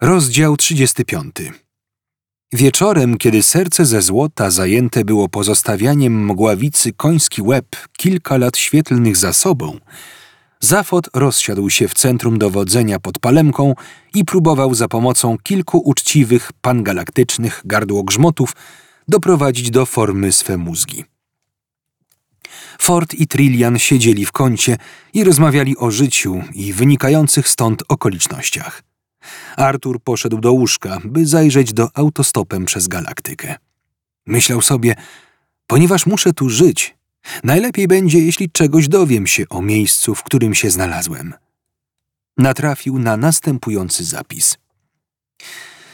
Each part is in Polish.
Rozdział 35. Wieczorem, kiedy serce ze złota zajęte było pozostawianiem mgławicy koński łeb kilka lat świetlnych za sobą, Zafot rozsiadł się w centrum dowodzenia pod palemką i próbował za pomocą kilku uczciwych pangalaktycznych gardłogrzmotów doprowadzić do formy swe mózgi. Ford i Trillian siedzieli w kącie i rozmawiali o życiu i wynikających stąd okolicznościach. Artur poszedł do łóżka, by zajrzeć do autostopem przez galaktykę. Myślał sobie, ponieważ muszę tu żyć, najlepiej będzie, jeśli czegoś dowiem się o miejscu, w którym się znalazłem. Natrafił na następujący zapis.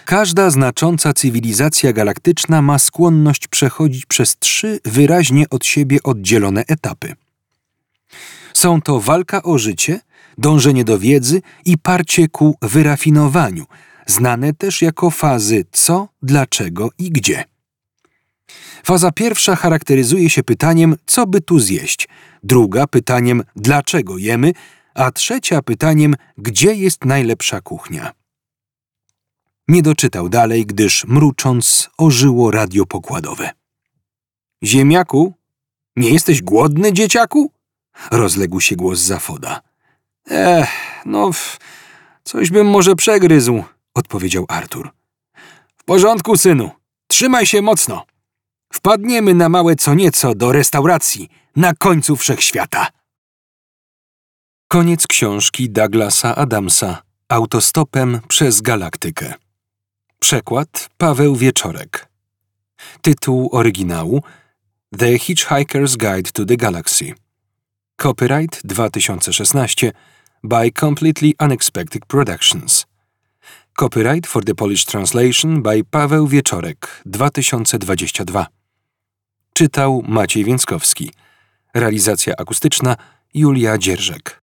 Każda znacząca cywilizacja galaktyczna ma skłonność przechodzić przez trzy wyraźnie od siebie oddzielone etapy. Są to walka o życie – dążenie do wiedzy i parcie ku wyrafinowaniu, znane też jako fazy co, dlaczego i gdzie. Faza pierwsza charakteryzuje się pytaniem, co by tu zjeść, druga pytaniem, dlaczego jemy, a trzecia pytaniem, gdzie jest najlepsza kuchnia. Nie doczytał dalej, gdyż mrucząc ożyło radio pokładowe. Ziemiaku, nie jesteś głodny, dzieciaku? Rozległ się głos Zafoda. Ech, no, coś bym może przegryzł, odpowiedział Artur. W porządku, synu. Trzymaj się mocno. Wpadniemy na małe co nieco do restauracji na końcu wszechświata. Koniec książki Douglasa Adamsa Autostopem przez galaktykę. Przekład Paweł Wieczorek. Tytuł oryginału The Hitchhiker's Guide to the Galaxy. Copyright 2016 by Completely Unexpected Productions. Copyright for the Polish translation by Paweł Wieczorek 2022. Czytał Maciej Więckowski. Realizacja akustyczna Julia Dzierżek.